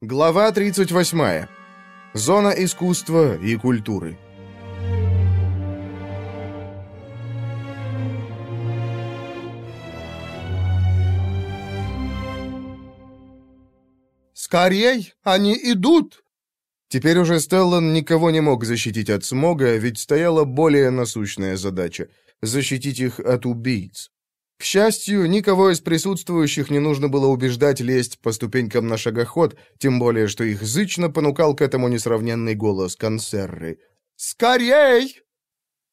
Глава 38. Зона искусства и культуры. «Скорей! Они идут!» Теперь уже Стеллан никого не мог защитить от смога, ведь стояла более насущная задача — защитить их от убийц. К счастью, никого из присутствующих не нужно было убеждать лезть по ступенькам на шагоход, тем более, что их зычно понукал к этому несравненный голос консерры. «Скорей!»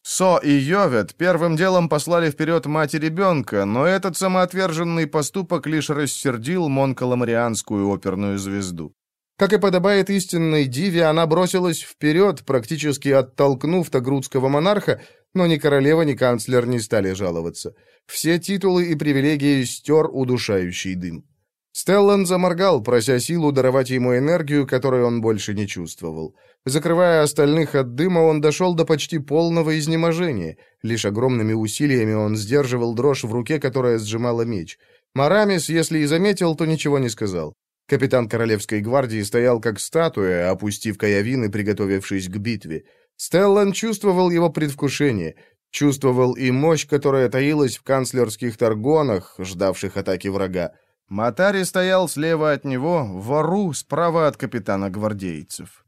Со и Йовет первым делом послали вперед мать и ребенка, но этот самоотверженный поступок лишь рассердил монкаламарианскую оперную звезду. Как и подобает истинной диве, она бросилась вперед, практически оттолкнув тагрудского монарха, но ни королева, ни канцлер не стали жаловаться. Все титулы и привилегии стер удушающий дым. Стеллан заморгал, прося силу даровать ему энергию, которую он больше не чувствовал. Закрывая остальных от дыма, он дошел до почти полного изнеможения. Лишь огромными усилиями он сдерживал дрожь в руке, которая сжимала меч. Марамис, если и заметил, то ничего не сказал. Капитан Королевской гвардии стоял как статуя, опустив каявин и приготовившись к битве. Стеллан чувствовал его предвкушение, чувствовал и мощь, которая таилась в канцлерских торгонах, ждавших атаки врага. Матари стоял слева от него, вору справа от капитана гвардейцев.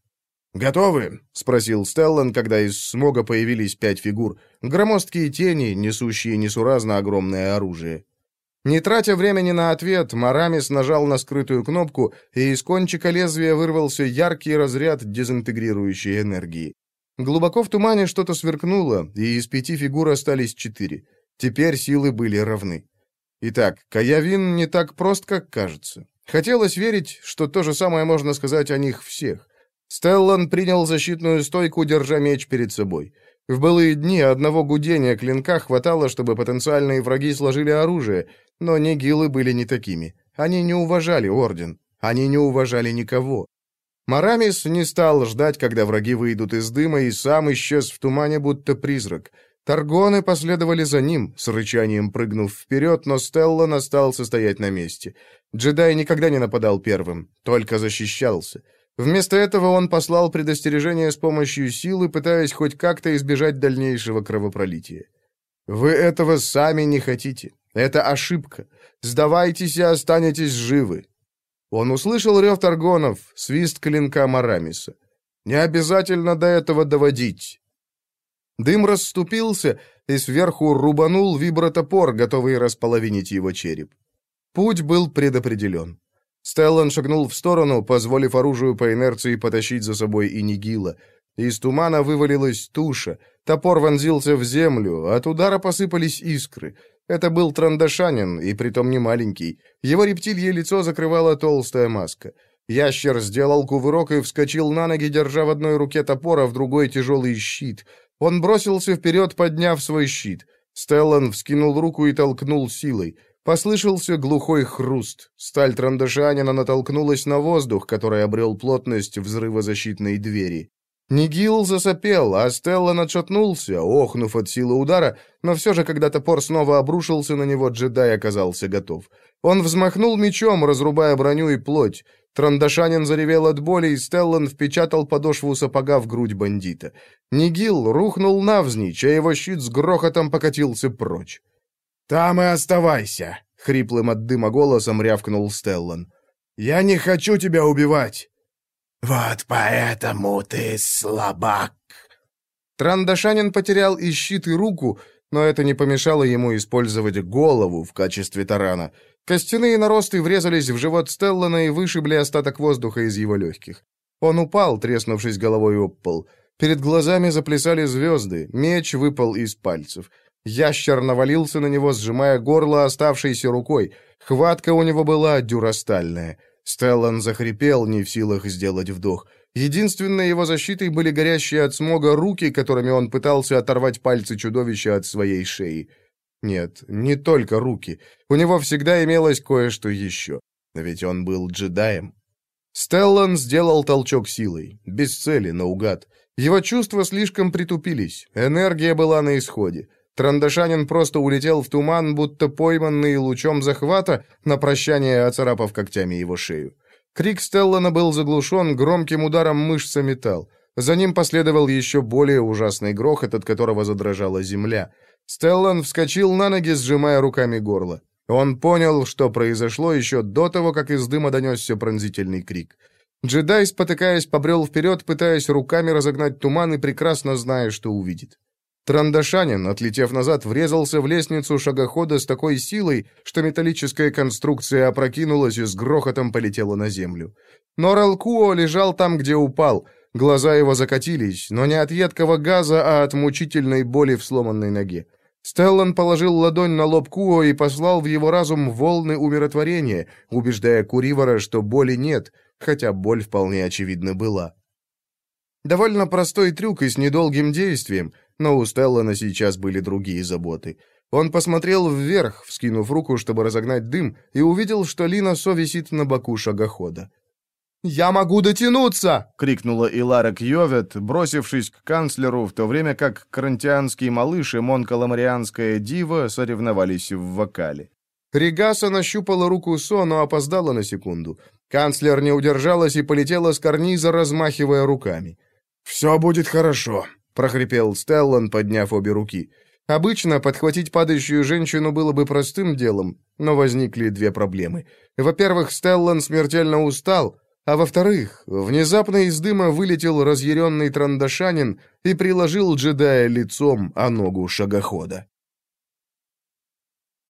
«Готовы?» — спросил Стеллан, когда из смога появились пять фигур, громоздкие тени, несущие несуразно огромное оружие. Не тратя времени на ответ, Марамис нажал на скрытую кнопку, и из кончика лезвия вырвался яркий разряд дезинтегрирующей энергии. Глубоко в тумане что-то сверкнуло, и из пяти фигур остались четыре. Теперь силы были равны. Итак, Каявин не так прост, как кажется. Хотелось верить, что то же самое можно сказать о них всех. Стеллан принял защитную стойку, держа меч перед собой. В былые дни одного гудения клинка хватало, чтобы потенциальные враги сложили оружие, но нигилы были не такими. Они не уважали Орден. Они не уважали никого. Марамис не стал ждать, когда враги выйдут из дыма, и сам исчез в тумане, будто призрак. Таргоны последовали за ним, с рычанием прыгнув вперед, но Стеллан остался стоять на месте. Джедай никогда не нападал первым, только защищался. Вместо этого он послал предостережение с помощью силы, пытаясь хоть как-то избежать дальнейшего кровопролития. «Вы этого сами не хотите. Это ошибка. Сдавайтесь и останетесь живы. Он услышал рев Таргонов, свист клинка Марамиса. «Не обязательно до этого доводить». Дым расступился, и сверху рубанул вибротопор, готовый располовинить его череп. Путь был предопределен. Стеллан шагнул в сторону, позволив оружию по инерции потащить за собой и Нигила. Из тумана вывалилась туша, топор вонзился в землю, от удара посыпались искры. Это был трандашанин, и притом не маленький. Его рептилье лицо закрывала толстая маска. Ящер сделал кувырок и вскочил на ноги, держа в одной руке топор, а в другой тяжелый щит. Он бросился вперед, подняв свой щит. Стеллан вскинул руку и толкнул силой. Послышался глухой хруст. Сталь трандашанина натолкнулась на воздух, который обрел плотность взрывозащитной двери. Нигил засопел, а Стеллан отшатнулся, охнув от силы удара, но все же, когда топор снова обрушился на него, джедай оказался готов. Он взмахнул мечом, разрубая броню и плоть. Трандашанин заревел от боли, и Стеллан впечатал подошву сапога в грудь бандита. Нигил рухнул навзничь, а его щит с грохотом покатился прочь. «Там и оставайся!» — хриплым от дыма голосом рявкнул Стеллан. «Я не хочу тебя убивать!» «Вот поэтому ты слабак!» Трандашанин потерял и щит, и руку, но это не помешало ему использовать голову в качестве тарана. Костяные наросты врезались в живот Стеллана и вышибли остаток воздуха из его легких. Он упал, треснувшись головой об пол. Перед глазами заплясали звезды, меч выпал из пальцев. Ящер навалился на него, сжимая горло оставшейся рукой. Хватка у него была дюрастальная. Стеллан захрипел, не в силах сделать вдох. Единственной его защитой были горящие от смога руки, которыми он пытался оторвать пальцы чудовища от своей шеи. Нет, не только руки. У него всегда имелось кое-что еще. Ведь он был джедаем. Стеллан сделал толчок силой, без цели, наугад. Его чувства слишком притупились, энергия была на исходе. Трандашанин просто улетел в туман, будто пойманный лучом захвата, на прощание оцарапав когтями его шею. Крик Стеллана был заглушен громким ударом мышца металл. За ним последовал еще более ужасный грохот, от которого задрожала земля. Стеллан вскочил на ноги, сжимая руками горло. Он понял, что произошло еще до того, как из дыма донесся пронзительный крик. Джедай, спотыкаясь, побрел вперед, пытаясь руками разогнать туман и прекрасно зная, что увидит. Трандашанин, отлетев назад, врезался в лестницу шагохода с такой силой, что металлическая конструкция опрокинулась и с грохотом полетела на землю. Но Ралкуо лежал там, где упал. Глаза его закатились, но не от едкого газа, а от мучительной боли в сломанной ноге. Стеллан положил ладонь на лоб Куо и послал в его разум волны умиротворения, убеждая Куривара, что боли нет, хотя боль вполне очевидно была. Довольно простой трюк и с недолгим действием, но у Стеллана сейчас были другие заботы. Он посмотрел вверх, вскинув руку, чтобы разогнать дым, и увидел, что Лина Со висит на боку шагохода. «Я могу дотянуться!» — крикнула Илара Кьёвет, бросившись к канцлеру, в то время как карантианский малыш и монкаламарианская дива соревновались в вокале. Регаса нащупала руку Со, но опоздала на секунду. Канцлер не удержалась и полетела с карниза, размахивая руками. «Все будет хорошо», — прохрипел Стеллан, подняв обе руки. Обычно подхватить падающую женщину было бы простым делом, но возникли две проблемы. Во-первых, Стеллан смертельно устал, а во-вторых, внезапно из дыма вылетел разъяренный трандашанин и приложил джедая лицом о ногу шагохода.